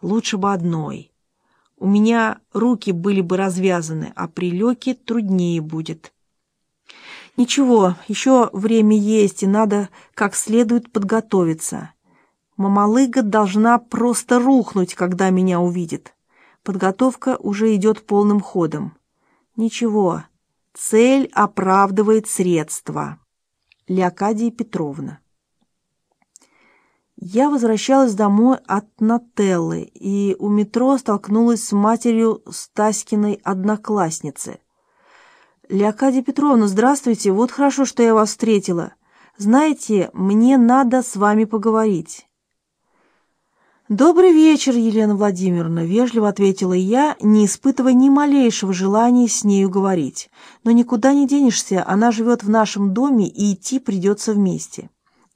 Лучше бы одной. У меня руки были бы развязаны, а при Лёке труднее будет. Ничего, еще время есть, и надо как следует подготовиться. Мамалыга должна просто рухнуть, когда меня увидит. Подготовка уже идет полным ходом. Ничего, цель оправдывает средства. Леокадия Петровна. Я возвращалась домой от Нателлы и у метро столкнулась с матерью Стаськиной одноклассницы. «Леокадия Петровна, здравствуйте, вот хорошо, что я вас встретила. Знаете, мне надо с вами поговорить». «Добрый вечер, Елена Владимировна», — вежливо ответила я, не испытывая ни малейшего желания с нею говорить. «Но никуда не денешься, она живет в нашем доме, и идти придется вместе.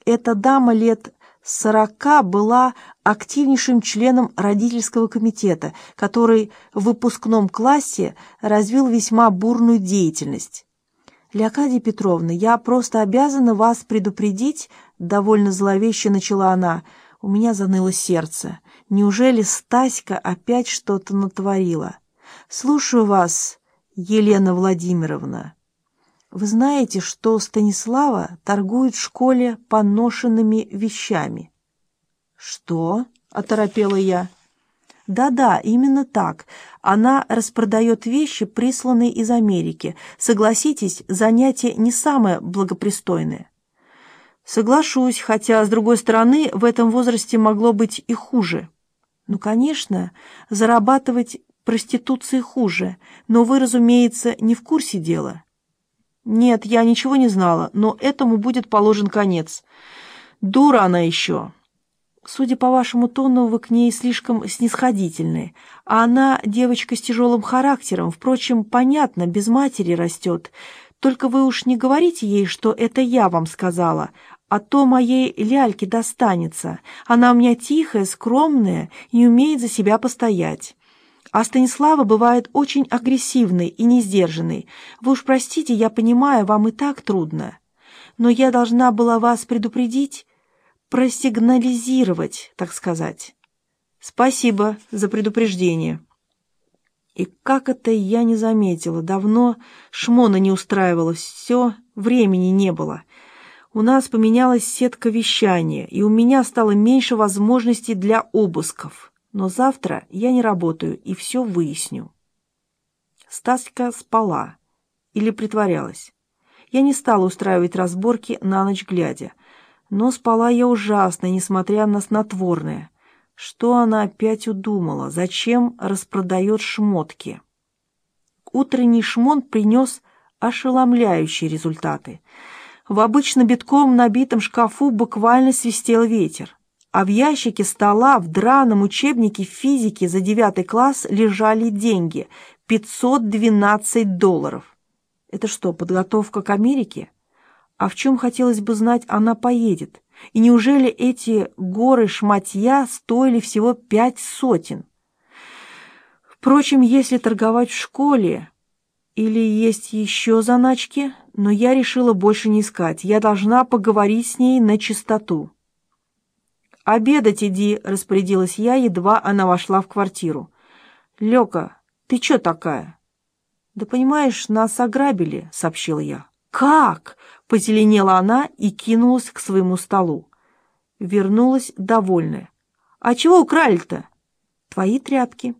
Эта дама лет сорока была активнейшим членом родительского комитета, который в выпускном классе развил весьма бурную деятельность. «Леокадия Петровна, я просто обязана вас предупредить», — довольно зловеще начала она. У меня заныло сердце. Неужели Стаська опять что-то натворила? «Слушаю вас, Елена Владимировна». Вы знаете, что Станислава торгует в школе поношенными вещами? Что? оторопела я. Да-да, именно так. Она распродает вещи, присланные из Америки. Согласитесь, занятие не самое благопристойное. Соглашусь, хотя, с другой стороны, в этом возрасте могло быть и хуже. Ну, конечно, зарабатывать проституцией хуже, но вы, разумеется, не в курсе дела. «Нет, я ничего не знала, но этому будет положен конец. Дура она еще!» «Судя по вашему тону, вы к ней слишком снисходительны. А она девочка с тяжелым характером, впрочем, понятно, без матери растет. Только вы уж не говорите ей, что это я вам сказала, а то моей ляльке достанется. Она у меня тихая, скромная и умеет за себя постоять. А Станислава бывает очень агрессивной и несдержанной. Вы уж простите, я понимаю, вам и так трудно. Но я должна была вас предупредить, просигнализировать, так сказать. Спасибо за предупреждение. И как это я не заметила, давно шмона не устраивалось, все, времени не было. У нас поменялась сетка вещания, и у меня стало меньше возможностей для обысков но завтра я не работаю и все выясню. Стаська спала или притворялась. Я не стала устраивать разборки на ночь глядя, но спала я ужасно, несмотря на снотворное. Что она опять удумала? Зачем распродает шмотки? Утренний шмон принес ошеломляющие результаты. В обычно битком набитом шкафу буквально свистел ветер а в ящике стола в драном учебнике физики за девятый класс лежали деньги — 512 долларов. Это что, подготовка к Америке? А в чем, хотелось бы знать, она поедет? И неужели эти горы шматья стоили всего пять сотен? Впрочем, если торговать в школе или есть еще заначки, но я решила больше не искать. Я должна поговорить с ней на чистоту. «Обедать иди», — распорядилась я, едва она вошла в квартиру. «Лёка, ты чё такая?» «Да понимаешь, нас ограбили», — сообщила я. «Как?» — позеленела она и кинулась к своему столу. Вернулась довольная. «А чего украли-то?» «Твои тряпки».